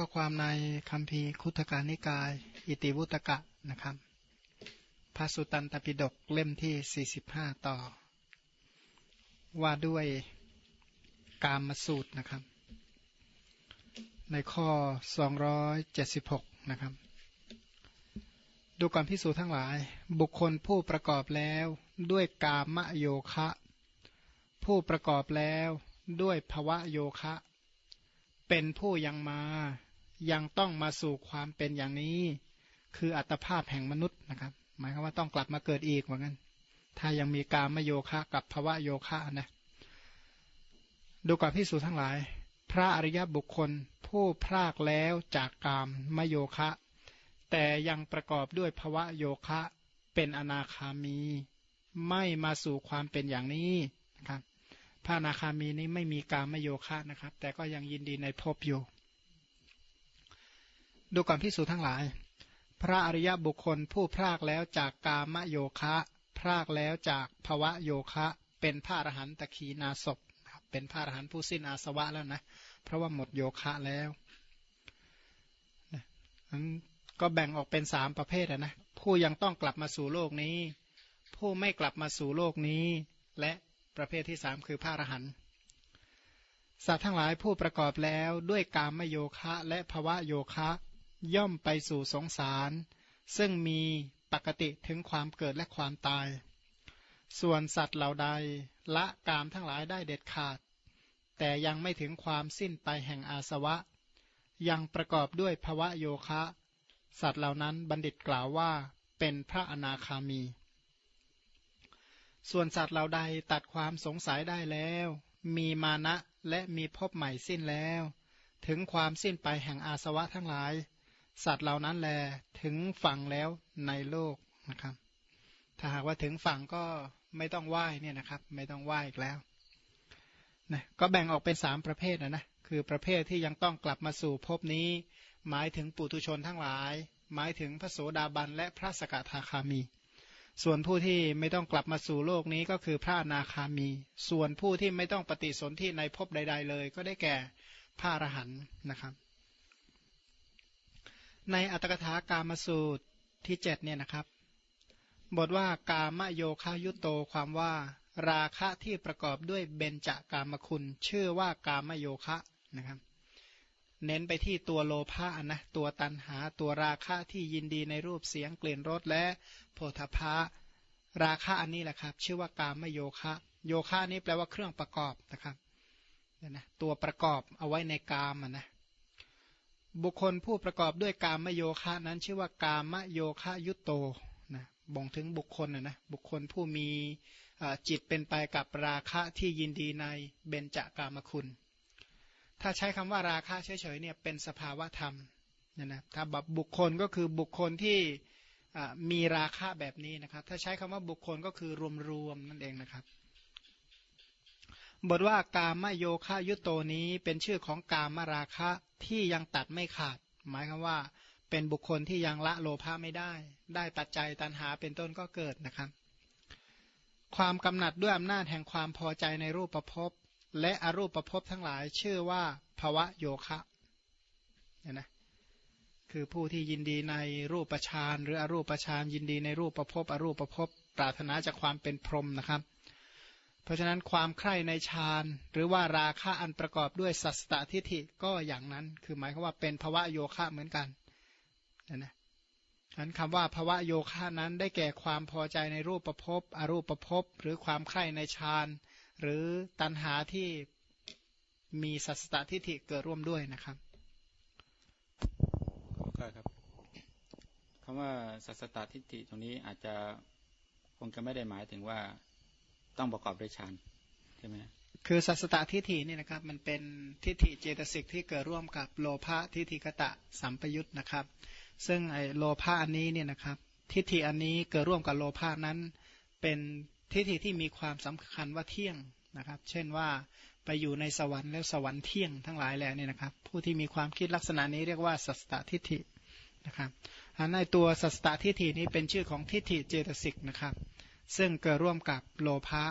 ข้อความในคำพีคุตการนิกาย อิติวุตกะนะครับพระสุตันตปิฎกเล่มที่ 45 ต่อ ว่าด้วยกามมสูตรนะครับ ในข้อ 276 นะครับ ดูก่อนพิสูจทั้งหลาย บุคคลผู้ประกอบแล้วด้วยกามโยคะ ผู้ประกอบแล้วด้วยภวะโยคะ เป็นผู้ยังมา ยังต้องมาสู่ความเป็นอย่างนี้ คืออัตภาพแห่งมนุษย์นะครับ หมายความว่าต้องกลับมาเกิดอีกเหมือนกันถ้ายังมีกามโยคะกับภวะโยคะนะดูก่อนพิสูจทั้งหลาย พระอริยบุคคลผู้พรากแล้วจากกามมโยคะ แต่ยังประกอบด้วยภวะโยคะเป็นอนาคามี ไม่มาสู่ความเป็นอย่างนี้นะครับพระอนาคามีนี้ไม่มีกามโยคะนะครับ แต่ก็ยังยินดีในภพอยู่ ดูก่อนพิสูจทั้งหลาย พระอริยบุคคลผู้พรากแล้วจากกามโยคะ พรากแล้วจากภวะโยคะ เป็นพระอรหันตขีนาศเป็นพระอรหันต์ผู้สิ้นอาสวะแล้วนะ เพราะว่าหมดโยคะแล้วนะนั้นก็แบ่งออกเป็นสามประเภทนะผู้ยังต้องกลับมาสู่โลกนี้ ผู้ไม่กลับมาสู่โลกนี้ และประเภทที่สามคือพระอรหันต์สัตว์ทั้งหลายผู้ประกอบแล้วด้วยกามโยคะและภวะโยคะ ย่อมไปสู่สงสาร ซึ่งมีปกติถึงความเกิดและความตาย ส่วนสัตว์เหล่าใดละกามทั้งหลายได้เด็ดขาด แต่ยังไม่ถึงความสิ้นไปแห่งอาสวะ ยังประกอบด้วยภวะโยคะ สัตว์เหล่านั้นบัณฑิตกล่าวว่าเป็นพระอนาคามี ส่วนสัตว์เหล่าใดตัดความสงสัยได้แล้ว มีมานะและมีพบใหม่สิ้นแล้ว ถึงความสิ้นไปแห่งอาสวะทั้งหลาย สัตว์เหล่านั้นแลถึงฝั่งแล้วในโลกนะครับ ถ้าหากว่าถึงฝั่งก็ไม่ต้องไหว้เนี่ยนะครับ ไม่ต้องไหว้อีกแล้วนะก็แบ่งออกเป็นสามประเภทนะนะคือประเภทที่ยังต้องกลับมาสู่ภพนี้ หมายถึงปุตุชนทั้งหลาย หมายถึงพระโสดาบันและพระสกทาคามี ส่วนผู้ที่ไม่ต้องกลับมาสู่โลกนี้ก็คือพระนาคามี ส่วนผู้ที่ไม่ต้องปฏิสนธิในภพใด ๆ เลย ก็ได้แก่พระอรหันต์นะครับ ในอัตถกถากามสูตรที่เจ็ดเนี่ยนะครับ บทว่ากามโยคายุโตความว่า ราคะที่ประกอบด้วยเบญจากามคุณ ชื่อว่ากามโยคะนะครับ เน้นไปที่ตัวโลภะนะตัวตันหาตัวราคะที่ยินดีในรูปเสียงกลิ่นรสและโพธพะราคะอันนี้แหละครับ ชื่อว่ากามโยคะ โยคะนี้แปลว่าเครื่องประกอบนะครับนะตัวประกอบเอาไว้ในกามนะ บุคคลผู้ประกอบด้วยกามโยคะนั้นชื่อว่ากามโยคะยุตโตบ่งถึงบุคคลนะนะบุคคลผู้มีจิตเป็นไปกับราคะที่ยินดีในเบญจากามคุณ ถ้าใช้คำว่าราคะเฉยๆเนี่ยเป็นสภาวะธรรมเนี่ยนะถ้าแบบบุคคลก็คือบุคคลที่มีราคะแบบนี้นะครับ ถ้าใช้คำว่าบุคคลก็คือรวมๆนั่นเองนะครับ บทว่ากามโยคะยุตโตนี้เป็นชื่อของกามราคะที่ยังตัดไม่ขาด หมายคือว่าเป็นบุคคลที่ยังละโลภะไม่ได้ ได้ปัจจัยตันหาเป็นต้นก็เกิดนะครับ ความกำหนัดด้วยอำนาจแห่งความพอใจในรูปประพบและอรูปประพบทั้งหลายชื่อว่าภวะโยคะเนี่ยนะคือผู้ที่ยินดีในรูปประชานหรืออรูปประชานยินดีในรูปประพบอรูปประพบปรารถนาจากความเป็นพรหมนะครับ เพราะฉะนั้นความใคร่ในฌานหรือว่าราคะอันประกอบด้วยสัสตทิฏฐิก็อย่างนั้น คือหมายความว่าเป็นภวะโยคะเหมือนกันนะนะนั้นคำว่าภาวะโยคะนั้นได้แก่ความพอใจในรูปประพบอรูปประพบหรือความใคร่ในฌานหรือตัณหาที่มีสัสตทิฏฐิเกิดร่วมด้วยนะครับขอครับคำว่าสัสตทิฏฐิตรงนี้อาจจะคงจะไม่ได้หมายถึงว่า ต้องประกอบด้วยฌานใช่ไหมคือสัสตทิฏฐินี่นะครับ มันเป็นทิฏฐิเจตสิกที่เกิดร่วมกับโลภะทิฏฐิกตะสัมปยุตนะครับ ซึ่งไอโลภะอันนี้เนี่ยนะครับ ทิฏฐิอันนี้เกิดร่วมกับโลภะนั้น เป็นทิฏฐิที่มีความสำคัญว่าเที่ยงนะครับ เช่นว่าไปอยู่ในสวรรค์แล้วสวรรค์เที่ยงทั้งหลายแหล่นี่นะครับ ผู้ที่มีความคิดลักษณะนี้เรียกว่าสัสตทิฏฐินะครับอันในตัวสัสตทิฏฐินี้เป็นชื่อของทิฏฐิเจตสิกนะครับ ซึ่งเกิดร่วมกับโลภะ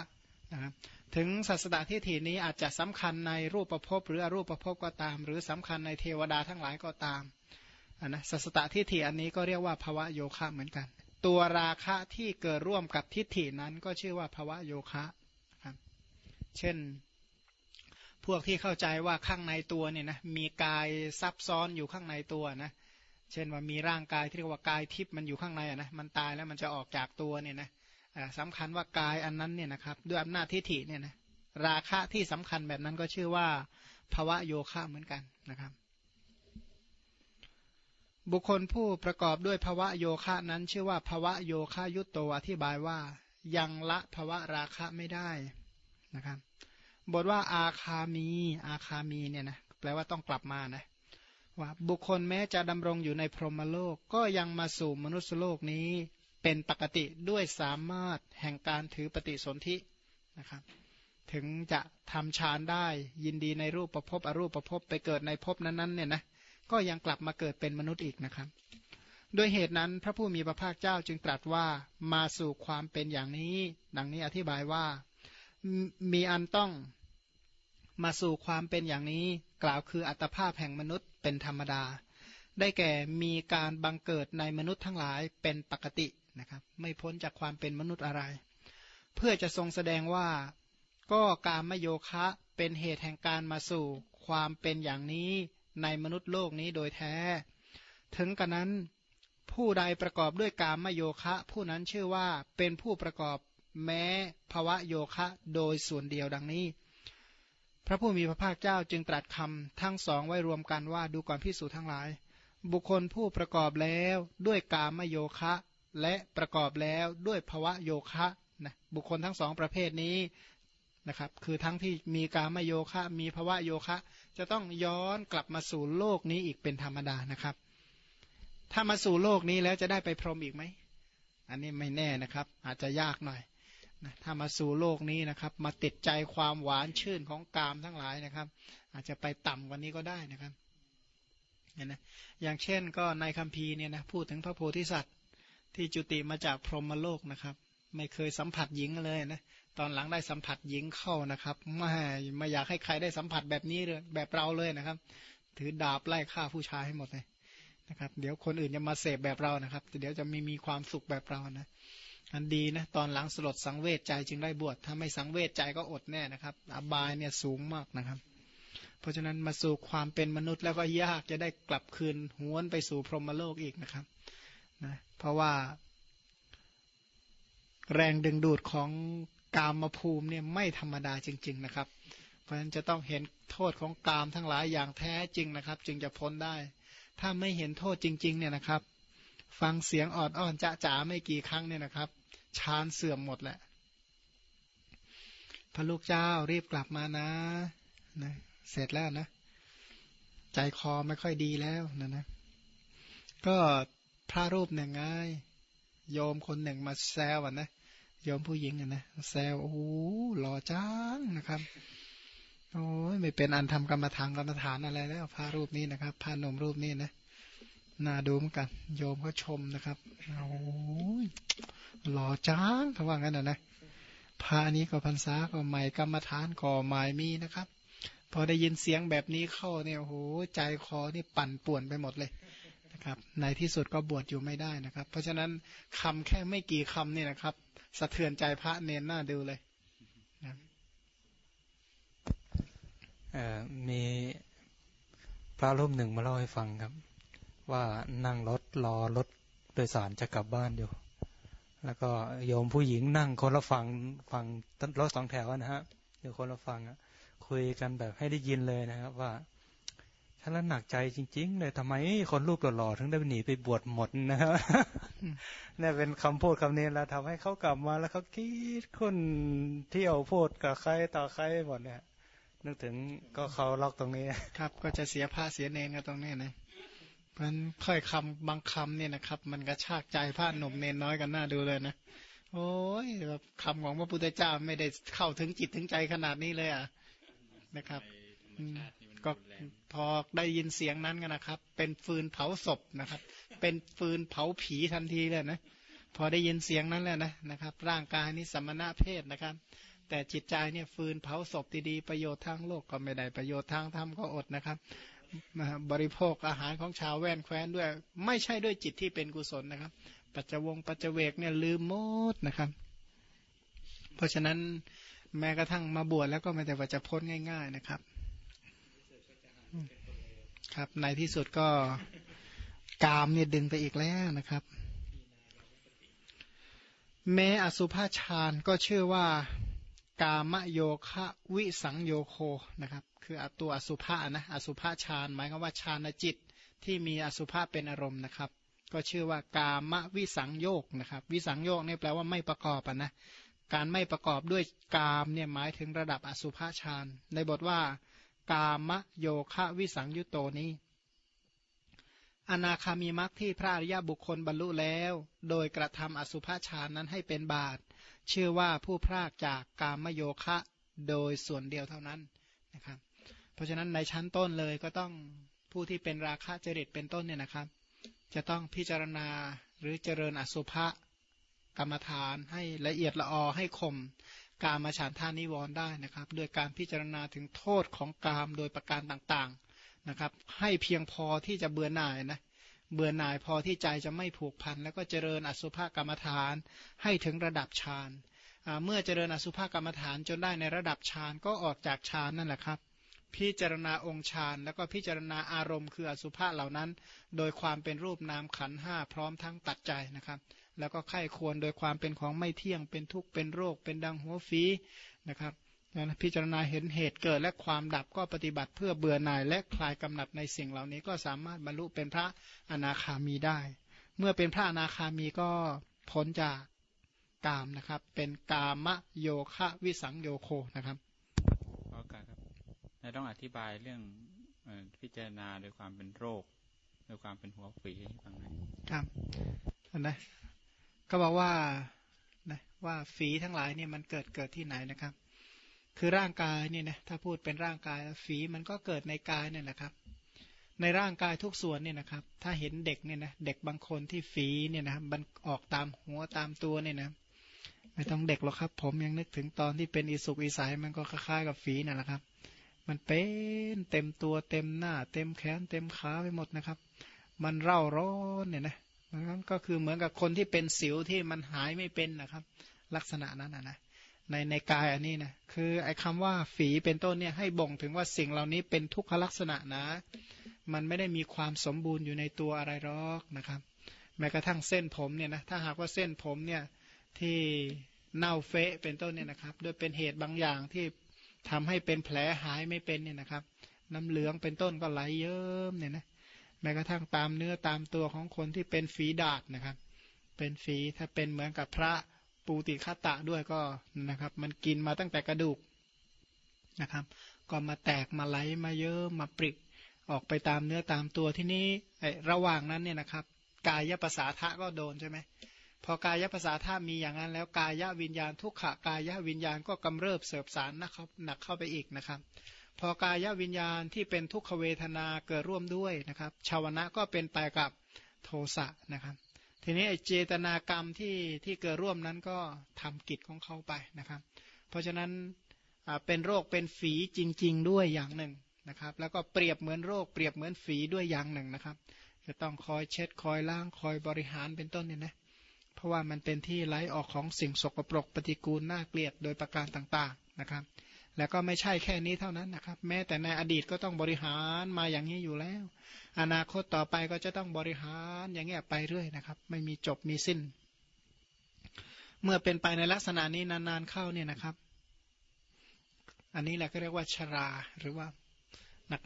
นะครับถึงสัสตทิฏฐินี้อาจจะสำคัญในรูปประพบหรืออรูปประพบก็ตาม หรือสำคัญในเทวดาทั้งหลายก็ตามนะสัสตทิฏฐิอันนี้ก็เรียกว่าภวะโยคะเหมือนกัน ตัวราคะที่เกิดร่วมกับทิฏฐินั้นก็ชื่อว่าภวะโยคะครับเช่น พวกที่เข้าใจว่าข้างในตัวเนี่ยนะมีกายซับซ้อนอยู่ข้างในตัวนะเช่นว่ามีร่างกายที่เรียกว่ากายทิพย์มันอยู่ข้างในนะมันตายแล้วมันจะออกจากตัวเนี่ยนะ สำคัญว่ากายอันนั้นเนี่ยนะครับด้วยอำนาจทิฏฐิเนี่ยนะราคะที่สำคัญแบบนั้นก็ชื่อว่าภาวะโยคะเหมือนกันนะครับ บุคคลผู้ประกอบด้วยภาวะโยคะนั้น ชื่อว่าภาวะโยคะยุตโตอธิบายว่ายังละภาวะราคะไม่ได้นะครับบทว่าอาคามี อาคามีเนี่ยนะแปลว่าต้องกลับมานะว่าบุคคลแม้จะดำรงอยู่ในพรหมโลกก็ยังมาสู่มนุษยโลกนี้ เป็นปกติด้วยสามารถแห่งการถือปฏิสนธินะครับ ถึงจะทำฌานได้ยินดีในรูปประพบอรูปประพบไปเกิดในภพนั้นๆเนี่ยนะก็ยังกลับมาเกิดเป็นมนุษย์อีกนะครับด้วยเหตุนั้นพระผู้มีพระภาคเจ้าจึงตรัสว่ามาสู่ความเป็นอย่างนี้ ดังนี้อธิบายว่ามีอันต้องมาสู่ความเป็นอย่างนี้ กล่าวคืออัตภาพแห่งมนุษย์เป็นธรรมดา ได้แก่มีการบังเกิดในมนุษย์ทั้งหลายเป็นปกติ นะครับ ไม่พ้นจากความเป็นมนุษย์อะไร เพื่อจะทรงแสดงว่าก็การมโยคะเป็นเหตุแห่งการมาสู่ความเป็นอย่างนี้ในมนุษย์โลกนี้โดยแท้ ถึงกระนั้นผู้ใดประกอบด้วยกามโยคะ ผู้นั้นชื่อว่าเป็นผู้ประกอบแม้ภวะโยคะโดยส่วนเดียวดังนี้ พระผู้มีพระภาคเจ้าจึงตรัสคำทั้งสองไว้รวมกันว่าดูก่อนพิสูจน์ทั้งหลาย บุคคลผู้ประกอบแล้วด้วยกามโยคะ และประกอบแล้วด้วยภวะโยคะนะบุคคลทั้งสองประเภทนี้นะครับคือทั้งที่มีกามโยคะ มีภวะโยคะ จะต้องย้อนกลับมาสู่โลกนี้อีกเป็นธรรมดานะครับ ถ้ามาสู่โลกนี้แล้วจะได้ไปพรหมอีกไหมอันนี้ไม่แน่นะครับ อาจจะยากหน่อยนะถ้ามาสู่โลกนี้นะครับ มาติดใจความหวานชื่นของกามทั้งหลายนะครับ อาจจะไปต่ำกว่านี้ก็ได้นะครับนไหมอย่างเช่นก็ในคัมภีร์เนี่ยนะพูดถึงพระโพธิสัตว์ ที่จุติมาจากพรหมโลกนะครับ ไม่เคยสัมผัสหญิงเลยนะตอนหลังได้สัมผัสหญิงเข้านะครับไม่ไม่อยากให้ใครได้สัมผัสแบบนี้เลยแบบเราเลยนะครับ ถือดาบไล่ฆ่าผู้ชายให้หมดเลยนะครับ เดี๋ยวคนอื่นจะมาเสพแบบเรานะครับเดี๋ยวจะไม่มีความสุขแบบเรานะอันดีนะตอนหลังสลดสังเวชใจจึงได้บวชถ้าไม่สังเวชใจก็อดแน่นะครับ อบายเนี่ยสูงมากนะครับ เพราะฉะนั้นมาสู่ความเป็นมนุษย์แล้วก็ยากจะได้กลับคืนหวนไปสู่พรหมโลกอีกนะครับ นะเพราะว่า แรงดึงดูดของกามภูมิเนี่ยไม่ธรรมดาจริง ๆ นะครับ เพราะฉะนั้นจะต้องเห็นโทษของกามทั้งหลายอย่างแท้จริงนะครับ จึงจะพ้นได้ ถ้าไม่เห็นโทษจริง ๆ เนี่ยนะครับ ฟังเสียงออดอ้อนจะจ๋าไม่กี่ครั้งเนี่ยนะครับฌานเสื่อมหมดแหละพระลูกเจ้ารีบกลับมานะนะเสร็จแล้วนะ ใจคอไม่ค่อยดีแล้วนะนะก็ พระรูปหนึ่งไงโยมคนหนึ่งมาแซวอะนะโยมผู้หญิงอะนะแซวโอ้โหหล่อจังนะครับโอ้ยไม่เป็นอันทำกรรมฐานกรรมฐานอะไรแล้วพระรูปนี้นะครับพระนมรูปนี้นะน่าดูเหมือนกัน โยมก็ชมนะครับโอ้ยหล่อจ้างเขาว่างั้นนะนะพานี้ก็พรรษาก็ใหม่กรรมฐานก็ใหม่มีนะครับ พอได้ยินเสียงแบบนี้เข้าเนี่ยโอ้โหใจคอนี่ปั่นป่วนไปหมดเลย นะครับในที่สุดก็บวชอยู่ไม่ได้นะครับ เพราะฉะนั้นคำแค่ไม่กี่คำนี่นะครับ สะเทือนใจพระเนนหน้าดูเลยนะมีพระรูปหนึ่งมาเล่าให้ฟังครับ ว่านั่งรถรอรถโดยสารจะกลับบ้านอยู่ แล้วก็โยมผู้หญิงนั่งคนละฝั่งฝั่งรถสองแถวนะฮะอยู่คนละฝั่งคุยกันแบบให้ได้ยินเลยนะครับ ว่า ฉันละหนักใจจริง ๆ เลยทำไมคนรูปหล่อๆถึงได้หนีไปบวชหมดนะครับนี่เป็นคำพูดคำนี้แล้วทำให้เขากลับมาแล้วเขาคิดคนเที่ยวพูดกับใครต่อใครหมดเนี่ยนึกถึงก็เขาล็อกตรงนี้ ครับ ก็จะเสียผ้าเสียเนนกันตรงนี้นะมันค่อยคำบางคำเนี่ยนะครับ มันกระชากใจพระหนุ่มเนนน้อยกันหน้าดูเลยนะโอ้ยแบบคำของพระพุทธเจ้าไม่ได้เข้าถึงจิตถึงใจขนาดนี้เลยอะนะครับ ก็พอได้ยินเสียงนั้นกันนะครับ เป็นฟืนเผาศพนะครับ เป็นฟืนเผาผีทันทีเลยนะ พอได้ยินเสียงนั้นแล้วนะนะครับ ร่างกายนี้สมณะเพศนะครับ แต่จิตใจเนี่ยฟืนเผาศพดีๆประโยชน์ทางโลกก็ไม่ได้ประโยชน์ทางธรรมก็อดนะครับบริโภคอาหารของชาวแว่นแคว้นด้วย ไม่ใช่ด้วยจิตที่เป็นกุศลนะครับ ปัจจวงปัจจเวกเนี่ยลืมหมดนะครับ เพราะฉะนั้นแม้กระทั่งมาบวชแล้วก็ไม่ได้ว่าจะพ้นง่าย ๆนะครับ ครับ ในที่สุดก็กามเนี่ยดึงไปอีกแล้วนะครับ แม้อสุภาฌานก็ชื่อว่ากามโยคะวิสังโยโคนะครับ คือตัวอสุภะนะอสุภาฌานหมายความว่าฌานจิตที่มีอสุภะเป็นอารมณ์นะครับ ก็ชื่อว่ากามวิสังโยกนะครับ วิสังโยกนี่แปลว่าไม่ประกอบอะนะการไม่ประกอบด้วยกามเนี่ยหมายถึงระดับอสุภาฌานในบทว่า กามโยคะวิสังยุโตนี้ อนาคามีมรรคที่พระอริยบุคคลบรรลุแล้ว โดยกระทำอสุภาฌานนั้นให้เป็นบาตชื่อว่าผู้พรากจากกามโยคะโดยส่วนเดียวเท่านั้นนะครับ เพราะฉะนั้นในชั้นต้นเลยก็ต้องผู้ที่เป็นราคะจริตเป็นต้นเนี่ยนะครับ จะต้องพิจารณาหรือเจริญอสุภะกรรมฐานให้ละเอียดละออให้คม กามาฉันท่านิวรณ์ได้นะครับ โดยการพิจารณาถึงโทษของกามโดยประการต่างๆนะครับ ให้เพียงพอที่จะเบื่อหน่ายนะเบื่อหน่ายพอที่ใจจะไม่ผูกพัน แล้วก็เจริญอสุภกรรมฐาน ให้ถึงระดับฌานเมื่อเจริญอสุภกรรมฐานจนได้ในระดับฌานก็ออกจากฌานนั่นแหละครับพิจารณาองค์ฌานแล้วก็พิจารณาอารมณ์คืออสุภะเหล่านั้น โดยความเป็นรูปนามขันห้าพร้อมทั้งตัดใจนะครับ แล้วก็ไข้ควรโดยความเป็นของไม่เที่ยงเป็นทุกข์เป็นโรค เป็นดังหัวฟีนะครับพิจารณาเห็นเหตุเกิดและความดับก็ปฏิบัติเพื่อเบื่อหน่ายและคลายกำหนัดในสิ่งเหล่านี้ก็สามารถบรรลุเป็นพระอนาคามีได้ เมื่อเป็นพระอนาคามีก็พ้นจากกามนะครับ เป็นกามโยคะวิสังโยโคนะครับขอการครับเราต้องอธิบายเรื่องพิจารณาโดยความเป็นโรคโดยความเป็นหัวฝีให้ฟังหน่อยครับอันนะ ก็บอกว่านะว่าฝีทั้งหลายเนี่ยมันเกิดเกิดที่ไหนนะครับ คือร่างกายเนี่ยนะถ้าพูดเป็นร่างกายฝีมันก็เกิดในกายเนี่ยนะครับ ในร่างกายทุกส่วนเนี่ยนะครับ ถ้าเห็นเด็กเนี่ยนะเด็กบางคนที่ฝีเนี่ยนะมันออกตามหัวตามตัวเนี่ยนะไม่ต้องเด็กหรอกครับ ผมยังนึกถึงตอนที่เป็นอิสุกอิสัยมันก็คล้ายๆกับฝีนั่นแหละครับ มันเป็นเต็มตัวเต็มหน้า เต็มแขนเต็มขาไปหมดนะครับ มันเร่าร้อนเนี่ยนะ นั้นก็คือเหมือนกับคนที่เป็นสิวที่มันหายไม่เป็นนะครับ ลักษณะนั้นนะในในกายอันนี้นะคือไอ้คาว่าฝีเป็นต้นเนี่ยให้บ่งถึงว่าสิ่งเหล่านี้เป็นทุกขลักษณะนะ มันไม่ได้มีความสมบูรณ์อยู่ในตัวอะไรหรอกนะครับ แม้กระทั่งเส้นผมเนี่ยนะถ้าหากว่าเส้นผมเนี่ยที่เน่าเฟะเป็นต้นเนี่ยนะครับด้วยเป็นเหตุบางอย่างที่ทำให้เป็นแผลหายไม่เป็นเนี่ยนะครับ น้ำเหลืองเป็นต้นก็ไหลเยิ้มเนี่ยนะ แม้กระทั่งตามเนื้อตามตัวของคนที่เป็นฝีดาดนะครับ เป็นฝีถ้าเป็นเหมือนกับพระปูติคตะด้วยก็นะครับ มันกินมาตั้งแต่กระดูกนะครับ ก็มาแตกมาไหลมาเยอะมาปริกออกไปตามเนื้อตามตัวที่นี้ระหว่างนั้นเนี่ยนะครับ กายภาษาทะก็โดนใช่ไหมพอกายภาษาธามีอย่างนั้นแล้วกายวิญญาณทุกขกายวิญญาณก็กำเริบเสบสารนะครับหนักเข้าไปอีกนะครับ พอกายวิญญาณที่เป็นทุกขเวทนาเกิดร่วมด้วยนะครับ ชาวนะก็เป็นไปกับโทสะนะครับ ทีนี้เจตนากรรมที่ที่เกิดร่วมนั้นก็ทำกิจของเขาไปนะครับ เพราะฉะนั้นเป็นโรคเป็นฝีจริง ๆ ด้วยอย่างหนึ่งนะครับ แล้วก็เปรียบเหมือนโรค เปรียบเหมือนฝีด้วยอย่างหนึ่งนะครับ จะต้องคอยเช็ดคอยล้างคอยบริหารเป็นต้นเนี่ยนะเพราะว่ามันเป็นที่ไหลออกของสิ่งสกปรกปฏิกูลน่าเกลียดโดยประการต่างๆนะครับ แล้วก็ไม่ใช่แค่นี้เท่านั้นนะครับ แม้แต่ในอดีตก็ต้องบริหารมาอย่างนี้อยู่แล้ว อนาคตต่อไปก็จะต้องบริหารอย่างเงี้ยไปเรื่อยนะครับ ไม่มีจบมีสิ้น เมื่อเป็นไปในลักษณะนี้นานๆเข้าเนี่ยนะครับ อันนี้แหละก็เรียกว่าชราหรือว่า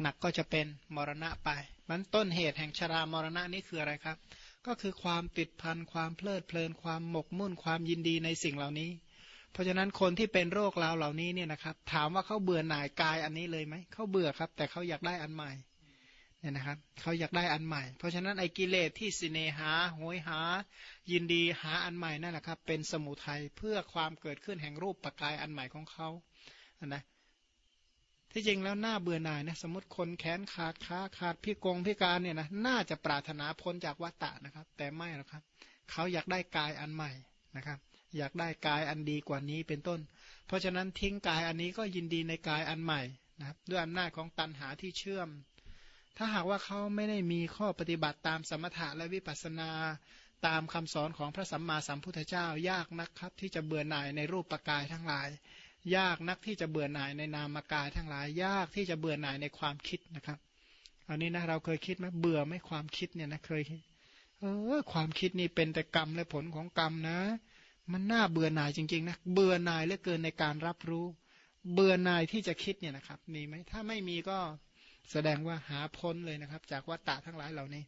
หนักๆก็จะเป็นมรณะไปมันต้นเหตุแห่งชรามรณะนี้คืออะไรครับ ก็คือความติดพันความเพลิดเพลินความหมกมุ่นความยินดีในสิ่งเหล่านี้ เพราะฉะนั้นคนที่เป็นโรคราวเหล่านี้เนี่ยนะครับ ถามว่าเขาเบื่อหน่ายกายอันนี้เลยไหมเขาเบื่อครับ แต่เขาอยากได้อันใหม่เนี่ยนะครับเขาอยากได้อันใหม่ เพราะฉะนั้นไอ้กิเลสที่สิเนหาโหยหา ยินดีหาอันใหม่นั่นแหละครับ เป็นสมุทัยเพื่อความเกิดขึ้นแห่งรูปปกายอันใหม่ของเขานะที่จริงแล้วหน้าเบื่อหน่ายนะสมมติคนแขนขาดขาขาดพิกงพิการเนี่ยนะน่าจะปรารถนาพ้นจากวัฏฏะนะครับ แต่ไม่หรอกครับ เขาอยากได้กายอันใหม่นะครับ อยากได้กายอันดีกว่านี้เป็นต้น เพราะฉะนั้นทิ้งกายอันนี้ก็ยินดีในกายอันใหม่นะครับด้วยอำนาจของตันหาที่เชื่อม ถ้าหากว่าเขาไม่ได้มีข้อปฏิบัติตามสมถะและวิปัสสนาตามคำสอนของพระสัมมาสัมพุทธเจ้ายากนักครับ ที่จะเบื่อหน่ายในรูปปกายทั้งหลาย ยากนักที่จะเบื่อหน่ายในนามกายทั้งหลาย ยากที่จะเบื่อหน่ายในความคิดนะครับอันนี้นะเราเคยคิดไหมเบื่อไหมความคิดเนี่ยนะเคยเออความคิดนี่เป็นแต่กรรมและผลของกรรมนะ มันน่าเบื่อหน่ายจริงๆนะเบื่อหน่ายเหลือเกินในการรับรู้ เบื่อหน่ายที่จะคิดเนี่ยนะครับมีไหมถ้าไม่มีก็แสดงว่าหาพ้นเลยนะครับ จากวัฏฏะทั้งหลายเหล่านี้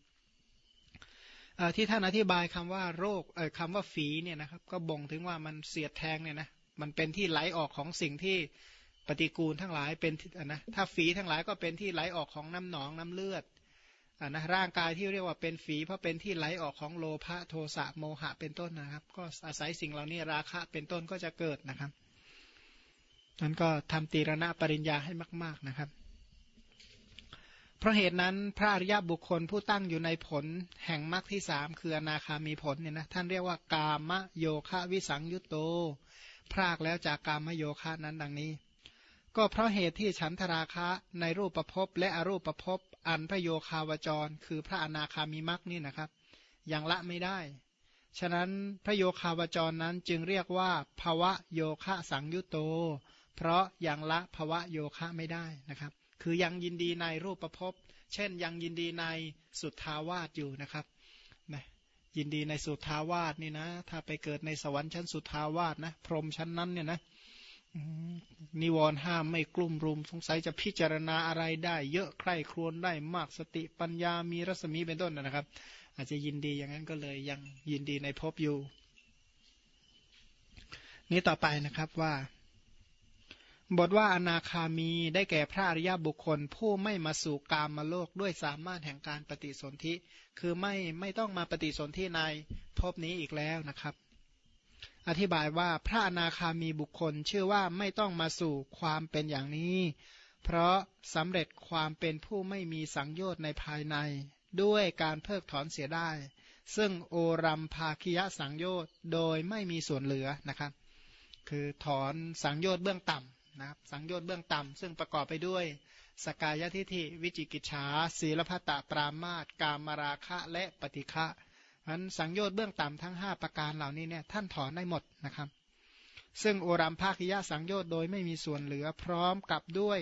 ที่ท่านอธิบายคำว่าโรคคำว่าฝีเนี่ยนะครับ ก็บ่งถึงว่ามันเสียดแทงเนี่ยนะมันเป็นที่ไหลออกของสิ่งที่ปฏิกูลทั้งหลายเป็นนะถ้าฝีทั้งหลายก็เป็นที่ไหลออกของน้ำหนองน้ำเลือด อ่านะร่างกายที่เรียกว่าเป็นฝีเพราะเป็นที่ไหลออกของโลภะโทสะโมหะเป็นต้นนะครับ ก็อาศัยสิ่งเหล่านี้ราคะเป็นต้นก็จะเกิดนะครับนั้นก็ทำตีรณะปริญญาให้มาก ๆนะครับ เพราะเหตุนั้นพระอริยบุคคลผู้ตั้งอยู่ในผลแห่งมรรคที่สามคืออนาคามีผลเนี่ยนะท่านเรียกว่ากามโยคะวิสังยุตโต พรากแล้วจากกามโยคะนั้นดังนี้ ก็เพราะเหตุที่ฉันทราคะในรูปประพบและอรูปประพบ อันพระโยคาวจร คือพระอนาคามีมรรคนี่นะครับ ยังละไม่ได้ ฉะนั้นพระโยคาวจรนั้นจึงเรียกว่าภวะโยคะสังยุโต เพราะยังละภวะโยคะไม่ได้นะครับ คือยังยินดีในรูปประพบเช่น ยังยินดีในสุทธาวาสอยู่นะครับนะยินดีในสุทธาวาสนี่นะ ถ้าไปเกิดในสวรรค์ชั้นสุทธาวาสนะ พรหมชั้นนั้นเนี่ยนะ นิวรณ์ห้ามไม่กลุ่มรุม สงสัยจะพิจารณาอะไรได้ เยอะใคร่ครวญได้มากสติปัญญามีรัศมีเป็นต้นนะครับ อาจจะยินดีอย่างนั้นก็เลยยังยินดีในภพอยู่ นี้ต่อไปนะครับว่า บทว่าอนาคามีได้แก่พระอริยบุคคล ผู้ไม่มาสู่กามมาโลกด้วยสามารถแห่งการปฏิสนธิ คือไม่ไม่ต้องมาปฏิสนธิในภพนี้อีกแล้วนะครับ อธิบายว่าพระอนาคามีบุคคลชื่อว่าไม่ต้องมาสู่ความเป็นอย่างนี้ เพราะสำเร็จความเป็นผู้ไม่มีสังโยชน์ในภายใน ด้วยการเพิกถอนเสียได้ ซึ่งโอรัมภาคิยะสังโยชน์โดยไม่มีส่วนเหลือนะครับ คือถอนสังโยชน์เบื้องต่ำนะครับสังโยชน์เบื้องต่ำซึ่งประกอบไปด้วยสกายทิฐิ วิจิกิจฉาศีลพัตตปรามาตกามราคะและปฏิฆะ นั้นสังโยชน์เบื้องต่ำทั้ง 5 ประการเหล่านี้เนี่ยท่านถอนได้หมดนะครับ ซึ่งโอรัมภาคิยะสังโยชน์โดยไม่มีส่วนเหลือพร้อมกับด้วย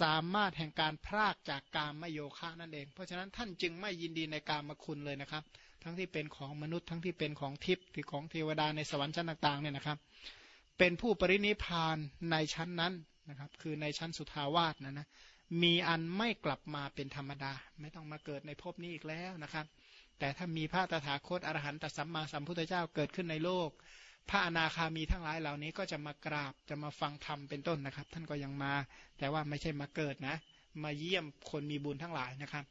สามารถแห่งการพรากจากกามมโยคะนั่นเอง เพราะฉะนั้นท่านจึงไม่ยินดีในกามมคุณเลยนะครับ ทั้งที่เป็นของมนุษย์ทั้งที่เป็นของทิพย์หรือของเทวดาในสวรรค์ชั้นต่างๆเนี่ยนะครับ เป็นผู้ปรินิพานในชั้นนั้นนะครับ คือในชั้นสุทาวาสนะนะมีอันไม่กลับมาเป็นธรรมดา ไม่ต้องมาเกิดในภพนี้อีกแล้วนะครับ แต่ถ้ามีพระตถาคตอรหันตสัมมาสัมพุทธเจ้าเกิดขึ้นในโลก พระอนาคามีทั้งหลายเหล่านี้ก็จะมากราบจะมาฟังธรรมเป็นต้นนะครับ ท่านก็ยังมา แต่ว่าไม่ใช่มาเกิดนะ มาเยี่ยมคนมีบุญทั้งหลายนะครับ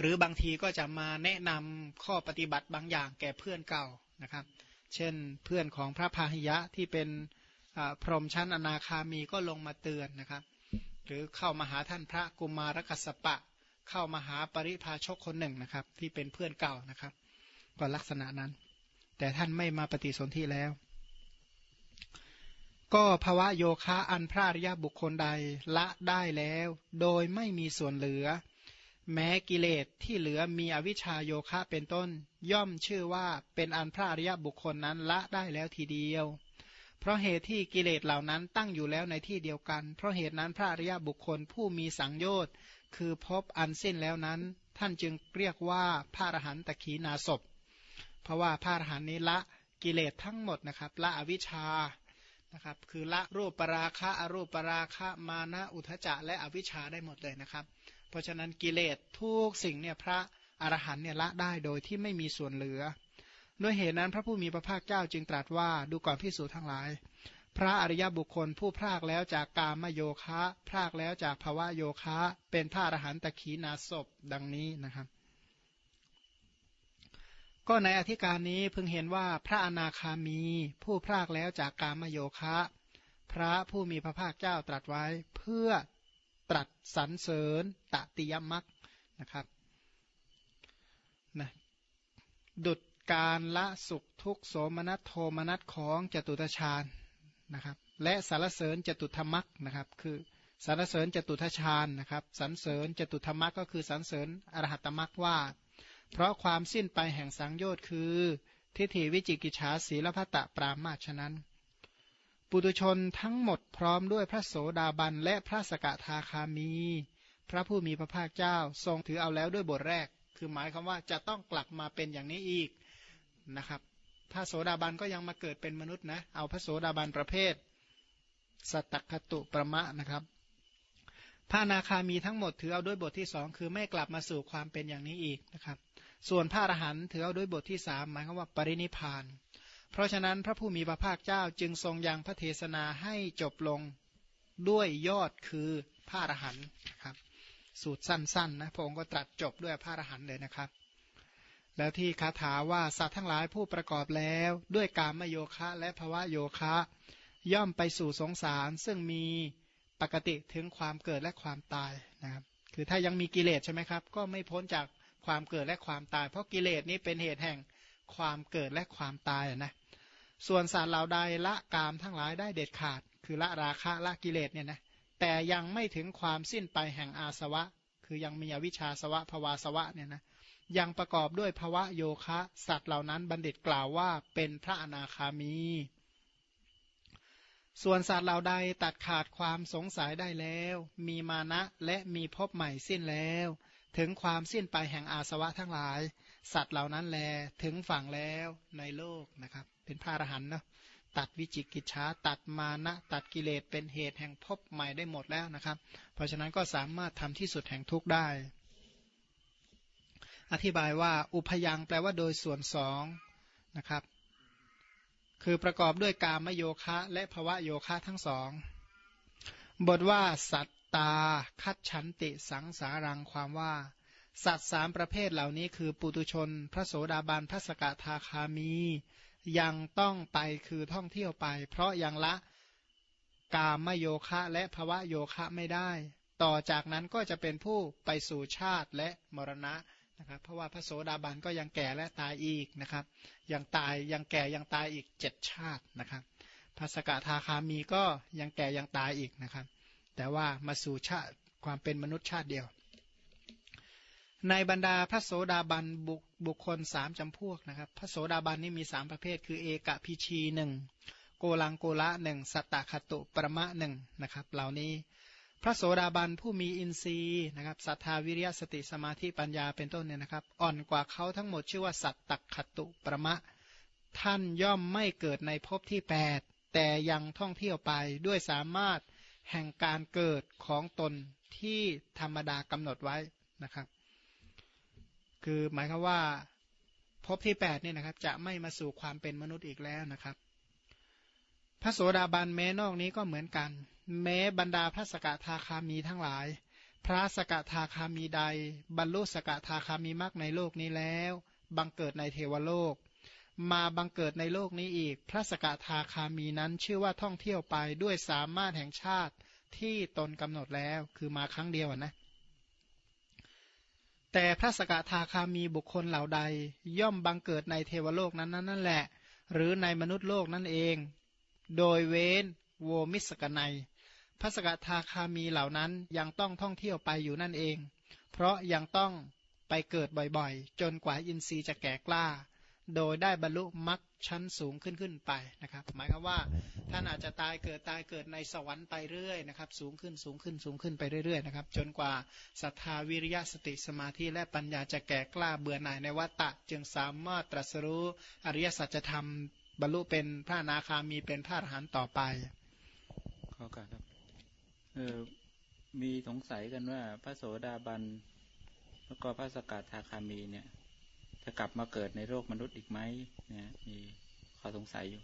หรือบางทีก็จะมาแนะนำข้อปฏิบัติบางอย่างแก่เพื่อนเก่านะครับ เช่นเพื่อนของพระพาหิยะที่เป็นพรหมชั้นอนาคามีก็ลงมาเตือนนะครับ หรือเข้ามาหาท่านพระกุมารกัสปะ เข้ามาหาปริพาชกคนหนึ่งนะครับ ที่เป็นเพื่อนเก่านะครับ ก็ลักษณะนั้น แต่ท่านไม่มาปฏิสนธิแล้ว ก็ภาวะโยคะอันพระอริยบุคคลใดละได้แล้ว โดยไม่มีส่วนเหลือ แม้กิเลสที่เหลือมีอวิชชาโยคะเป็นต้น ย่อมชื่อว่าเป็นอันพระอริยบุคคลนั้นละได้แล้วทีเดียว เพราะเหตุที่กิเลสเหล่านั้นตั้งอยู่แล้วในที่เดียวกัน เพราะเหตุนั้นพระอริยบุคคลผู้มีสังโยชน์คือพบอันสิ้นแล้วนั้น ท่านจึงเรียกว่าพระอรหันตขีนาศพเพราะว่าพระอรหันต์นี้ละกิเลสทั้งหมดนะครับละอวิชชานะครับคือละรูปปราคะอรูปปราคะมานะอุทจจะและอวิชชาได้หมดเลยนะครับ เพราะฉะนั้นกิเลสทุกสิ่งเนี่ยพระอรหันเนี่ยละได้โดยที่ไม่มีส่วนเหลือ ด้วยเหตุนั้นพระผู้มีพระภาคเจ้าจึงตรัสว่าดูก่อนพิสูจทั้งหลาย พระอริยบุคคลผู้พรากแล้วจากกามโยคะพรากแล้วจากภาวะโยคะ เป็นพระอรหันตะขีนาศพดังนี้นะครับ ก็ในอธิการนี้พึงเห็นว่าพระอนาคามี ผู้พรากแล้วจากกามโยคะ พระผู้มีพระภาคเจ้าตรัสไว้เพื่อตรัสสรรเสริญตติยมักนะครับนะดุด การละสุขทุกโสมนัสโทมนัสของจตุตฌานนะครับ และสารเสริญจตุธรรมักนะครับ คือสารเสริญจตุทชานนะครับสรรเสริญจตุธรรมักก็คือสรรเสริญอรหัตมักว่า เพราะความสิ้นไปแห่งสังโยชน์คือ ทิฏฐิวิจิกิจฉาสีลพัตะปรามาฉะนั้น ปุตุชนทั้งหมดพร้อมด้วยพระโสดาบันและพระสกทาคามี พระผู้มีพระภาคเจ้าทรงถือเอาแล้วด้วยบทแรก คือหมายคำว่าจะต้องกลับมาเป็นอย่างนี้อีก นะครับพระโสดาบันก็ยังมาเกิดเป็นมนุษย์นะ เอาพระโสดาบันประเภทสตักขตุประมะนะครับ พระนาคามีทั้งหมดถือเอาด้วยบทที่สองคือไม่กลับมาสู่ความเป็นอย่างนี้อีกนะครับ ส่วนพระอรหันต์ถือเอาด้วยบทที่สามหมายความว่าปรินิพาน เพราะฉะนั้นพระผู้มีพระภาคเจ้าจึงทรงยังพระเทศนาให้จบลงด้วยยอดคือพระอรหันต์นะครับ สูตรสั้นๆนะพระองค์ก็ตรัสจบด้วยพระอรหันต์เลยนะครับ แล้วที่คาถาว่าสัตว์ทั้งหลายผู้ประกอบแล้ว ด้วยกามโยคะและภวะโยคะ ย่อมไปสู่สงสาร ซึ่งมีปกติถึงความเกิดและความตายนะครับคือถ้ายังมีกิเลสใช่ไหมครับ ก็ไม่พ้นจากความเกิดและความตาย เพราะกิเลสนี้เป็นเหตุแห่งความเกิดและความตายนะส่วนสัตว์เหล่าใดละกามทั้งหลายได้เด็ดขาด คือละราคะละกิเลสเนี่ยนะแต่ยังไม่ถึงความสิ้นไปแห่งอาสวะ คือยังมีอวิชชาสวะภวาสวะเนี่ยนะ ยังประกอบด้วยภวะโยคะ สัตว์เหล่านั้นบัณฑิตกล่าวว่าเป็นพระอนาคามี ส่วนสัตว์เหล่าใดตัดขาดความสงสัยได้แล้ว มีมานะและมีพบใหม่สิ้นแล้ว ถึงความสิ้นไปแห่งอาสวะทั้งหลาย สัตว์เหล่านั้นแลถึงฝั่งแล้วในโลกนะครับ เป็นพระอรหันต์เนาะตัดวิจิกิจฉาตัดมานะตัดกิเลสเป็นเหตุแห่งพบใหม่ได้หมดแล้วนะครับ เพราะฉะนั้นก็สามารถทำที่สุดแห่งทุกได้ อธิบายว่าอุพยังแปลว่าโดยส่วนสองนะครับ คือประกอบด้วยกามโยคะ และภวะโยคะทั้งสอง บทว่าสัตตา คัดฉันติสังสารังความว่า สัตว์สามประเภทเหล่านี้คือปุตุชน พระโสดาบันพระสกทาคามี ยังต้องไปคือท่องเที่ยวไป เพราะยังละกามโยคะและภวะโยคะไม่ได้ ต่อจากนั้นก็จะเป็นผู้ไปสู่ชาติและมรณะ นะครับ เพราะว่าพระโสดาบันก็ยังแก่และตายอีกนะครับ ยังตายยังแก่ยังตายอีกเจ็ดชาตินะครับพระสกทาคามีก็ยังแก่ยังตายอีกนะครับ แต่ว่ามาสู่ชาติความเป็นมนุษย์ชาติเดียว ในบรรดาพระโสดาบันบุบุคคลสามจำพวกนะครับ พระโสดาบันนี่มีสามประเภท คือเอกพิชีหนึ่งโกลังโกละหนึ่งสัตตคตุประมะหนึ่งนะครับ เหล่านี้ พระโสดาบันผู้มีอินทรีย์นะครับศรัทธาวิริยสติสมาธิปัญญาเป็นต้นเนี่ยนะครับ อ่อนกว่าเขาทั้งหมดชื่อว่าสัตตักขตุประมะ ท่านย่อมไม่เกิดในภพที่ 8 แต่ยังท่องเที่ยวไปด้วยสามารถแห่งการเกิดของตนที่ธรรมดากำหนดไว้นะครับ คือหมายความว่าภพที่8เนี่ยนะครับจะไม่มาสู่ความเป็นมนุษย์อีกแล้วนะครับ พระโสดาบันแม้นอกนี้ก็เหมือนกัน แม้บรรดาพระสกทาคามีทั้งหลาย พระสกทาคามีใด บรรลุสกทาคามีมากในโลกนี้แล้ว บังเกิดในเทวโลก มาบังเกิดในโลกนี้อีก พระสกทาคามีนั้นชื่อว่าท่องเที่ยวไปด้วยสามารถแห่งชาติที่ตนกำหนดแล้วคือมาครั้งเดียวนะแต่พระสกทาคามีบุคคลเหล่าใด ย่อมบังเกิดในเทวโลกนั้นนั่นแหละ หรือในมนุษย์โลกนั่นเอง โดยเว้นโวมิสกนัย พระสกทาคามีเหล่านั้นยังต้องท่องเที่ยวไปอยู่นั่นเอง เพราะยังต้องไปเกิดบ่อยๆ จนกว่าอินทรีย์จะแก่กล้า โดยได้บรรลุมรรคชั้นสูงขึ้นขึ้นไปนะครับ หมายความว่าท่านอาจจะตายเกิดตายเกิดในสวรรค์ไปเรื่อยนะครับ สูงขึ้นสูงขึ้นสูงขึ้นไปเรื่อยๆนะครับ จนกว่าศรัทธาวิริยะสติสมาธิและปัญญาจะแก่กล้าเบื่อหน่ายในวัฏฏะจึงสามารถตรัสรู้อริยสัจธรรมบรรลุเป็นพระนาคามีเป็นพระอรหันต์ต่อไปขอการครับ เออมีสงสัยกันว่า พระโสดาบันแล้วก็พระสกทาคามีเนี่ย จะกลับมาเกิดในโลกมนุษย์อีกไหมเนี่ยมีข้อสงสัยอยู่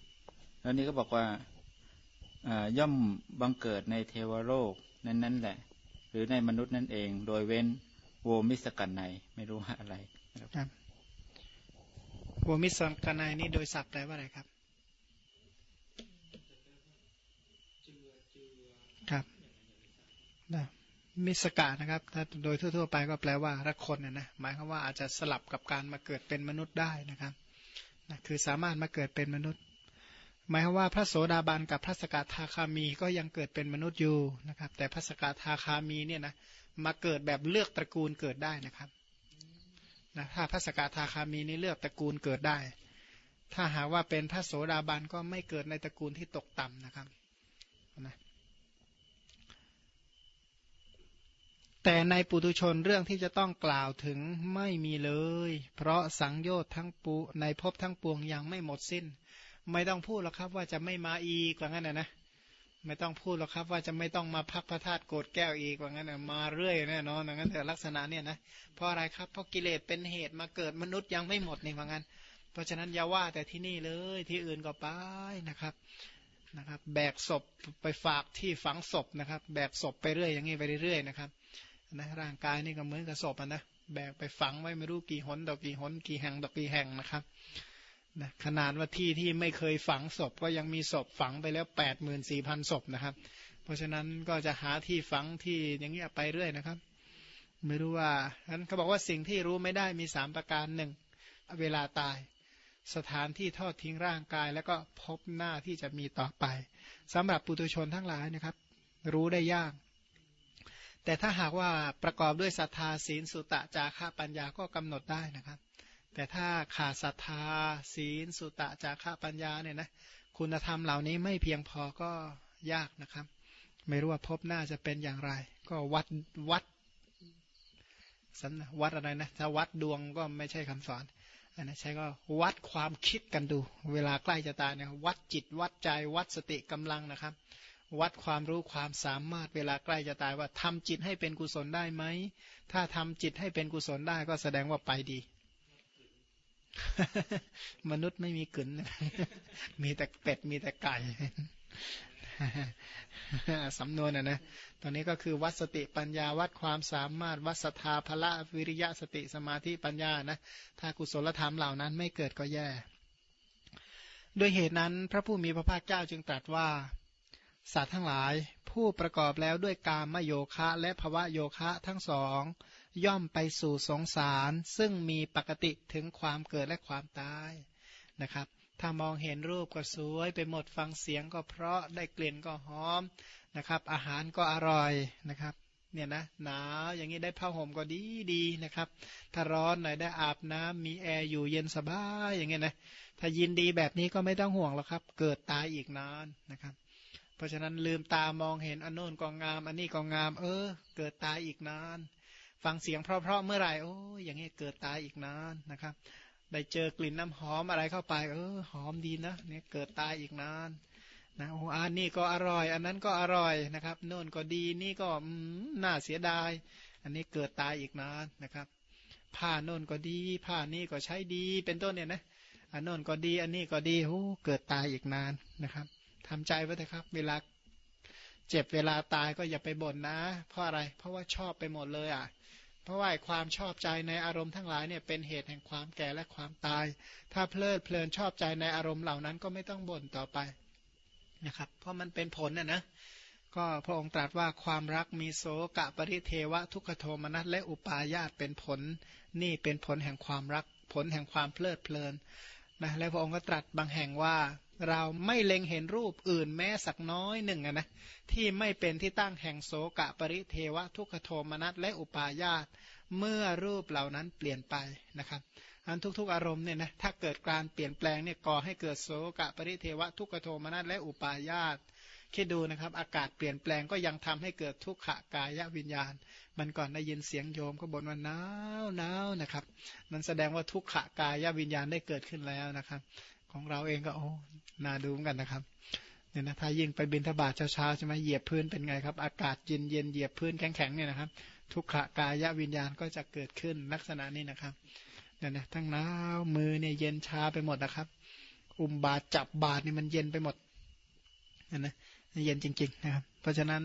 แล้วนี้ก็บอกว่าย่อมบังเกิดในเทวโลกนั้นนั่นแหละ หรือในมนุษย์นั่นเอง โดยเว้นโวมิสกันในไม่รู้ว่าอะไรครับโวมิสกันในนี่โดยศัพท์แปลว่าอะไรครับ นะมิสกานะครับ ถ้าโดยทั่ว ๆ ไปก็แปลว่ารักคนนะนะหมายความว่าอาจจะสลับกับการมาเกิดเป็นมนุษย์ได้นะครับนะคือสามารถมาเกิดเป็นมนุษย์ หมายความว่าพระโสดาบันกับพระสกทาคามีก็ยังเกิดเป็นมนุษย์อยู่นะครับ แต่พระสกทาคามีเนี่ยนะมาเกิดแบบเลือกตระกูลเกิดได้นะครับนะถ้าพระสกทาคามีนี่เลือกตระกูลเกิดได้ ถ้าหากว่าเป็นพระโสดาบันก็ไม่เกิดในตระกูลที่ตกต่ำนะครับนะ แต่ในปุตุชนเรื่องที่จะต้องกล่าวถึงไม่มีเลย เพราะสังโยชน์ทั้งปูในภพทั้งปวงยังไม่หมดสิ้น ไม่ต้องพูดหรอกครับว่าจะไม่มาอีกว่างั้นนะนะไม่ต้องพูดหรอกครับว่าจะไม่ต้องมาพักพระธาตุโกดแก้วอีกว่างั้นนะมาเรื่อยแน่นอนว่างั้นแต่ลักษณะเนี่ยนะเพราะอะไรครับเพราะกิเลสเป็นเหตุมาเกิดมนุษย์ยังไม่หมดนี่ว่างั้น เพราะฉะนั้นอย่าว่าแต่ที่นี่เลยที่อื่นก็ไปนะครับนะครับ แบกศพไปฝากที่ฝังศพนะครับ แบกศพไปเรื่อยอย่างนี้ไปเรื่อยๆนะครับ นะร่างกายนี่ก็เหมือนกับศพนะแบกไปฝังไว้ไม่รู้กี่หนต่อกี่หนกี่แห่งต่อกี่แห่งนะครับนะขนาดว่าที่ที่ไม่เคยฝังศพก็ยังมีศพฝังไปแล้วแปดหมื่นสี่พันศพนะครับ เพราะฉะนั้นก็จะหาที่ฝังที่อย่างเงี้ยไปเรื่อยนะครับ ไม่รู้ว่าฉะนั้นเขาบอกว่าสิ่งที่รู้ไม่ได้มีสามประการหนึ่งเวลาตาย สถานที่ทอดทิ้งร่างกาย แล้วก็พบหน้าที่จะมีต่อไปสำหรับปุถุชนทั้งหลายนะครับ รู้ได้ยาก แต่ถ้าหากว่าประกอบด้วยศรัทธาศีลสุตะจาระปัญญาก็กำหนดได้นะครับ แต่ถ้าขาดศรัทธาศีลสุตะจาระปัญญาเนี่ยนะคุณธรรมเหล่านี้ไม่เพียงพอก็ยากนะครับ ไม่รู้ว่าพบหน้าจะเป็นอย่างไร ก็วัดวัดสันวัดอะไรนะถ้าวัดดวงก็ไม่ใช่คำสอนอันนั้นใช้ก็วัดความคิดกันดู เวลาใกล้จะตายเนี่ยวัดจิตวัดใจวัดสติกำลังนะครับ วัดความรู้ความสามารถเวลาใกล้จะตายว่าทำจิตให้เป็นกุศลได้ไหม ถ้าทำจิตให้เป็นกุศลได้ก็แสดงว่าไปดี มนุษย์ไม่มีกลืนมีแต่เป็ดมีแต่ไก่สำนวนนะนะ ตอนนี้ก็คือวัดสติปัญญาวัดความสามารถ วัดศรัทธาพละวิริยะสติสมาธิปัญญานะ ถ้ากุศลธรรมเหล่านั้นไม่เกิดก็แย่ ด้วยเหตุนั้นพระผู้มีพระภาคเจ้าจึงตรัสว่า สัตว์ทั้งหลายผู้ประกอบแล้วด้วยกามโยคะและภวะโยคะทั้งสอง ย่อมไปสู่สงสาร ซึ่งมีปกติถึงความเกิดและความตายนะครับ ถ้ามองเห็นรูปก็สวยไปหมดฟังเสียงก็เพราะได้กลิ่นก็หอมนะครับ อาหารก็อร่อยนะครับเนี่ยนะหนาวอย่างนี้ได้ผ้าห่มก็ดีดีนะครับ ถ้าร้อนหน่อยได้อาบน้ำมีแอร์อยู่เย็นสบายอย่างเงี้ยนะถ้ายินดีแบบนี้ก็ไม่ต้องห่วงหรอกครับ เกิดตายอีกนานนะครับ เพราะฉะนั้นลืมตามองเห็นอันโน้นก็งาม อันนี้ก็งาม เออ เกิดตายอีกนาน ฟังเสียงเพราะๆเมื่อไหร่โอ้ยอย่างนี้เกิดตายอีกนานนะครับ ได้เจอกลิ่นน้ำหอมอะไรเข้าไป เออ หอมดีนะเนี่ยเกิดตายอีกนานนะโอ้อันนี้ก็อร่อย อันนั้นก็อร่อยนะครับโน่นก็ดีนี่ก็น่าเสียดาย อันนี้เกิดตายอีกนานนะครับ ผ้าโน่นก็ดี ผ้านี่ก็ใช้ดีเป็นต้นเนี่ยนะอันโน่นก็ดี อันนี้ก็ดีโอ้เกิดตายอีกนานนะครับ ทำใจไว้เถอะครับ เวลาเจ็บเวลาตายก็อย่าไปบ่นนะ เพราะอะไร เพราะว่าชอบไปหมดเลยอะ เพราะว่าความชอบใจในอารมณ์ทั้งหลายเนี่ยเป็นเหตุแห่งความแก่และความตาย ถ้าเพลิดเพลินชอบใจในอารมณ์เหล่านั้นก็ไม่ต้องบ่นต่อไปนะครับ เพราะมันเป็นผลนะนะ ก็พระองค์ตรัสว่าความรักมีโสกะปริเทวะทุกขโทมนัสและอุปาญาตเป็นผล นี่เป็นผลแห่งความรัก ผลแห่งความเพลิดเพลินนะ และพระองค์ก็ตรัสบางแห่งว่า เราไม่เล็งเห็นรูปอื่นแม้สักน้อยหนึ่งนะที่ไม่เป็นที่ตั้งแห่งโสกะปริเทวะทุกขโทมนัสและอุปาญาตเมื่อรูปเหล่านั้นเปลี่ยนไปนะครับอันทุกๆ อารมณ์เนี่ยนะถ้าเกิดการเปลี่ยนแปลงเนี่ยก่อให้เกิดโสกะปริเทวะทุกขโทมนัสและอุปาญาตคิดดูนะครับ อากาศเปลี่ยนแปลงก็ยังทำให้เกิดทุกขกายวิญญาณ มันก่อนได้ยินเสียงโยมก็บ่นว่าหนาวหนาวนะครับนั่นแสดงว่าทุกขกายวิญญาณได้เกิดขึ้นแล้วนะครับ ของเราเองก็โอ้ น่าดูเหมือนกันนะครับเนี่ยนะถ้ายิ่งไปบินทบาทเช้าๆใช่ไหมเหยียบพื้นเป็นไงครับ อากาศเย็นเย็นเหยียบพื้นแข็งๆเนี่ยนะครับ ทุกขกายวิญญาณก็จะเกิดขึ้นลักษณะนี้นะครับเนี่ยนะทั้งหนาวมือเนี่ยเย็นชาไปหมดนะครับ อุ้มบาดจับบาดนี่มันเย็นไปหมดเนี่ยนะเย็นจริง ๆ นะครับ เพราะฉะนั้น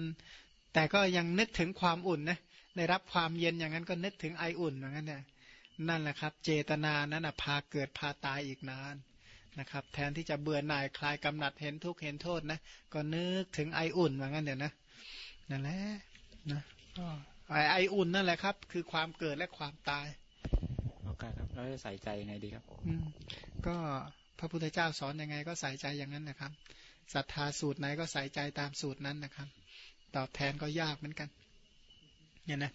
แต่ก็ยังนึกถึงความอุ่นนะได้รับความเย็นอย่างนั้นก็นึกถึงไออุ่นอย่างนั้นเนี่ยนั่นแหละครับ เจตนานั้นพาเกิดพาตายอีกนาน นะครับแทนที่จะเบื่อหน่ายคลายกำหนัดเห็นทุกข์เห็นโทษนะก็นึกถึงไออุ่นว่างั้นเดี๋ยวนะนั่นแหละนะก็ไอไออุ่นนั่นแหละครับ คือความเกิดและความตายโอการครับเราจะใส่ใจยังไงดีครับ อืมก็พระพุทธเจ้าสอนยังไงก็ใส่ใจอย่างนั้นนะครับศรัทธาสูตรไหนก็ใส่ใจตามสูตรนั้นนะครับ ตอบแทนก็ยากเหมือนกันเนี่ยนะ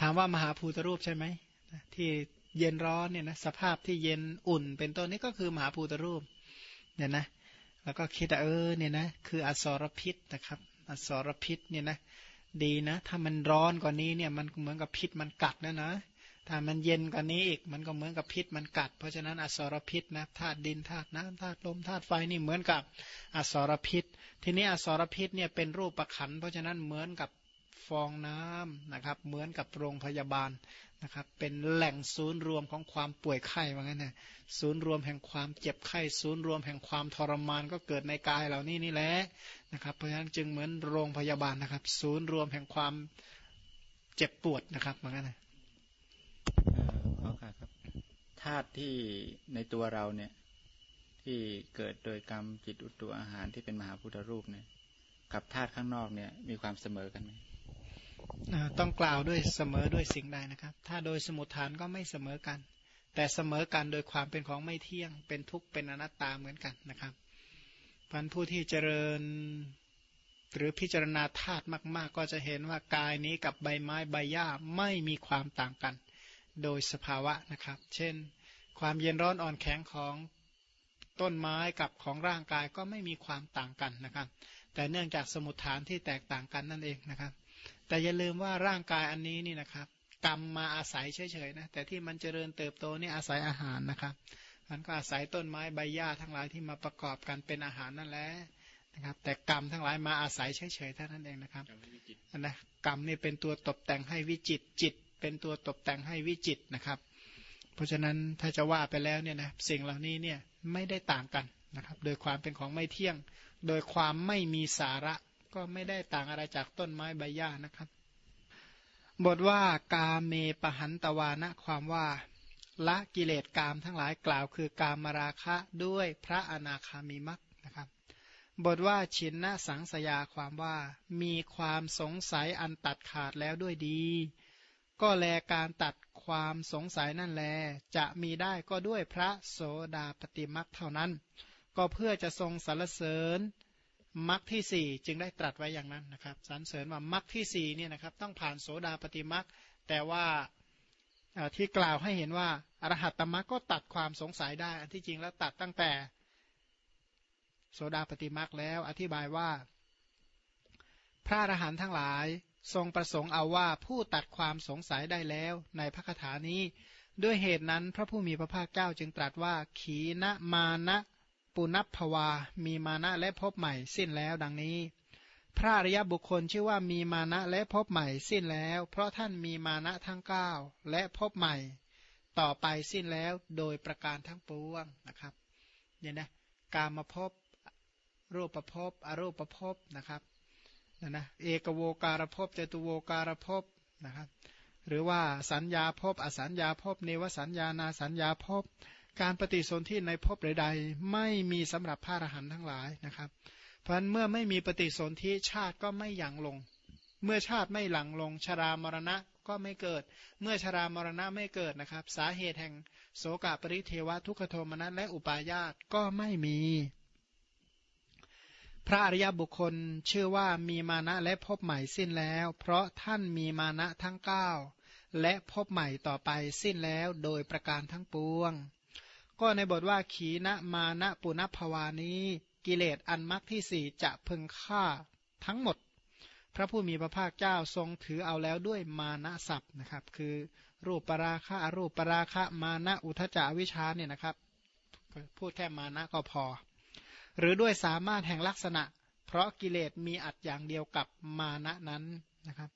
ถามว่ามหาภูตรูปใช่ไหมที่ เย็นร้อนเนี่ยนะสภาพที่เย็นอุ่น เป็นต้นนี้ก็คือมหาภูตรูปเนี่ยนะแล้วก็คิดเออเนี่ยนะคืออสรพิษนะครับ อสรพิษเนี่ยนะดีนะ ถ้ามันร้อนกว่านี้เนี่ยมันเหมือนกับพิษมันกัดนะนะถ้ามันเย็นกว่านี้อีกมันก็เหมือนกับพิษมันกัด เพราะฉะนั้นอสรพิษนะธาตุดินธาตุน้ำธาตุลมธาตุไฟนี่เหมือนกับอสรพิษ ทีนี้อสรพิษเนี่ยเป็นรูปประขันเพราะฉะนั้นเหมือนกับฟองน้ำนะครับ เหมือนกับโรงพยาบาล นะครับเป็นแหล่งศูนย์รวมของความป่วยไข้ว่างั้นนะศูนย์รวมแห่งความเจ็บไข้ ศูนย์รวมแห่งความทรมานก็เกิดในกายเหล่านี้นี่แหละนะครับเพราะฉะนั้นจึงเหมือนโรงพยาบาลนะครับ ศูนย์รวมแห่งความเจ็บปวดนะครับว่างั้นนะขอครับธาตุที่ในตัวเราเนี่ย ที่เกิดโดยกรรมจิตอุตุอาหารที่เป็นมหาพุทธรูปเนี่ย กับธาตุข้างนอกเนี่ย มีความเสมอกันไหม ต้องกล่าวด้วยเสมอด้วยสิ่งใดนะครับ ถ้าโดยสมุทฐานก็ไม่เสมอกัน แต่เสมอกันโดยความเป็นของไม่เที่ยง เป็นทุกข์เป็นอนัตตาเหมือนกันนะครับพันผู้ที่เจริญหรือพิจารณาธาตุมาก ๆ ก็จะเห็นว่ากายนี้กับใบไม้ใบหญ้าไม่มีความต่างกัน โดยสภาวะนะครับ เช่น ความเย็นร้อนอ่อนแข็งของต้นไม้กับของร่างกายก็ไม่มีความต่างกันนะครับ แต่เนื่องจากสมุทฐานที่แตกต่างกันนั่นเองนะครับ แต่อย่าลืมว่าร่างกายอันนี้นี่นะครับ กรรมมาอาศัยเฉยๆนะแต่ที่มันเจริญเติบโตนี่อาศัยอาหารนะครับมันก็อาศัยต้นไม้ใบหญ้าทั้งหลายที่มาประกอบกันเป็นอาหารนั่นแหละนะครับ แต่กรรมทั้งหลายมาอาศัยเฉยๆเท่านั้นเองนะครับนะกรรมนี่เป็นตัวตกแต่งให้วิจิตจิต เป็นตัวตกแต่งให้วิจิตนะครับ เพราะฉะนั้นถ้าจะว่าไปแล้วเนี่ยนะสิ่งเหล่านี้เนี่ยไม่ได้ต่างกันนะครับ โดยความเป็นของไม่เที่ยง โดยความไม่มีสาระ ก็ไม่ได้ต่างอะไรจากต้นไม้ใบหญ้านะครับ บทว่ากาเมปหันตวานะความว่าละกิเลสกามทั้งหลายกล่าวคือกามราคะด้วยพระอนาคามีมักนะครับ บทว่าชินนะสังสยาความว่ามีความสงสัยอันตัดขาดแล้วด้วยดี ก็แลการตัดความสงสัยนั่นแล จะมีได้ก็ด้วยพระโสดาปฏิมักเท่านั้น ก็เพื่อจะทรงสรรเสริญ มรรคที่สี่จึงได้ตรัสไว้อย่างนั้นนะครับสรรเสริญว่ามรรคที่สี่เนี่ยนะครับต้องผ่านโสดาปฏิมรรคแต่ว่าที่กล่าวให้เห็นว่าอรหัตตมรรคก็ตัดความสงสัยได้ อันที่จริงแล้วตัดตั้งแต่โสดาปฏิมรรคแล้วอธิบายว่า พระอรหันต์ทั้งหลายทรงประสงค์เอาว่าผู้ตัดความสงสัยได้แล้วในพระคาถานี้ ด้วยเหตุนั้นพระผู้มีพระภาคเจ้าจึงตรัสว่า ขีณมานะ ปุณพวา มีมานะและพบใหม่สิ้นแล้วดังนี้ พระอริยบุคคลชื่อว่ามีมานะและพบใหม่สิ้นแล้ว เพราะท่านมีมานะทั้งเก้าและพบใหม่ ต่อไปสิ้นแล้วโดยประการทั้งปวงนะครับเนี่ยนะกามาพบรูปภพบอรูปภพบนะครับนะนะเอกโวการภพจตุโวการภพนะครับ หรือว่าสัญญาภพอสัญญาภพเนวสัญญานาสัญญาภพ การปฏิสนธิในภพใดๆไม่มีสำหรับพระอรหันต์ทั้งหลายนะครับ เพราะฉะนั้นเมื่อไม่มีปฏิสนธิชาติก็ไม่หยั่งลง เมื่อชาติไม่หลังลงชรามรณะก็ไม่เกิด เมื่อชรามรณะไม่เกิดนะครับ สาเหตุแห่งโสกปริเทวะทุกขโทมนัสและอุปาญาตก็ไม่มี พระอริยบุคคลชื่อว่ามีมานะและพบใหม่สิ้นแล้ว เพราะท่านมีมานะทั้งเก้าและพบใหม่ต่อไปสิ้นแล้วโดยประการทั้งปวง ก็ในบทว่าขีณมานะปุณภวานี้ กิเลสอันมักที่สี่จะพึงฆ่าทั้งหมด พระผู้มีพระภาคเจ้าทรงถือเอาแล้วด้วยมานะศัพท์นะครับ คือรูปปราคะอรูปปราคะมานะอุทจาวิชาเนี่ยนะครับ พูดแค่มานะก็พอ หรือด้วยสามารถแห่งลักษณะ เพราะกิเลสมีอัดอย่างเดียวกับมานะนั้นนะครับ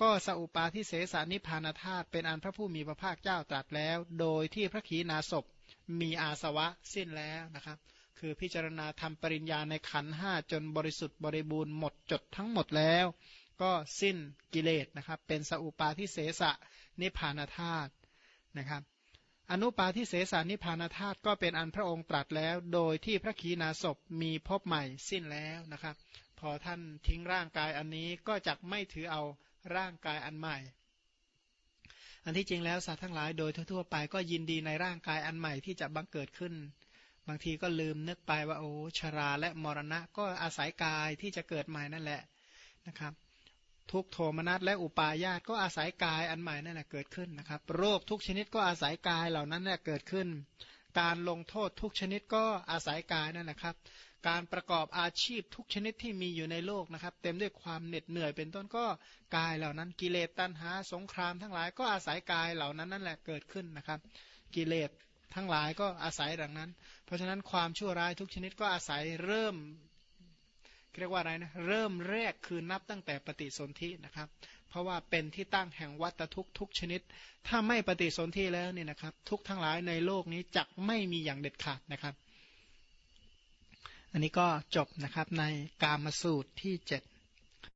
ก็สอุปาทิเสสานิพานธาตุเป็นอันพระผู้มีพระภาคเจ้าตรัสแล้ว โดยที่พระขีณาสพ มีอาสวะสิ้นแล้วนะครับ คือพิจารณาทำปริญญาในขันห้าจนบริสุทธิ์บริบูรณ์หมดจดทั้งหมดแล้ว ก็สิ้นกิเลสนะครับ เป็นสอุปาทิเสสะนิพานธาตุนะครับอนุปาทิเสสานิพานธาตุก็เป็นอันพระองค์ตรัสแล้ว โดยที่พระขีณาสพมีพบใหม่สิ้นแล้วนะครับ พอท่านทิ้งร่างกายอันนี้ก็จะไม่ถือเอาร่างกายอันใหม่ อันที่จริงแล้วสัตว์ทั้งหลายโดยทั่วๆไปก็ยินดีในร่างกายอันใหม่ที่จะบังเกิดขึ้น บางทีก็ลืมนึกไปว่าโอ้ชราและมรณะก็อาศัยกายที่จะเกิดใหม่นั่นแหละนะครับ ทุกโทมนัสและอุปาญาตก็อาศัยกายอันใหม่นั่นแหละเกิดขึ้นนะครับ โรคทุกชนิดก็อาศัยกายเหล่านั้นแหละเกิดขึ้น การลงโทษทุกชนิดก็อาศัยกายนั่นแหละครับ การประกอบอาชีพทุกชนิดที่มีอยู่ในโลกนะครับ เต็มด้วยความเหน็ดเหนื่อยเป็นต้นก็กายเหล่านั้นกิเลสตัณหาสงครามทั้งหลายก็อาศัยกายเหล่านั้นนั่นแหละเกิดขึ้นนะครับ กิเลสทั้งหลายก็อาศัยดังนั้น เพราะฉะนั้นความชั่วร้ายทุกชนิดก็อาศัยเริ่มเรียกว่าอะไรนะเริ่มแรกคือนับตั้งแต่ปฏิสนธินะครับ เพราะว่าเป็นที่ตั้งแห่งวัตทุกทุกชนิด ถ้าไม่ปฏิสนธิแล้วเนี่ยนะครับ ทุกทั้งหลายในโลกนี้จักไม่มีอย่างเด็ดขาดนะครับ อันนี้ก็จบนะครับในกามสูตรที่เจ็ด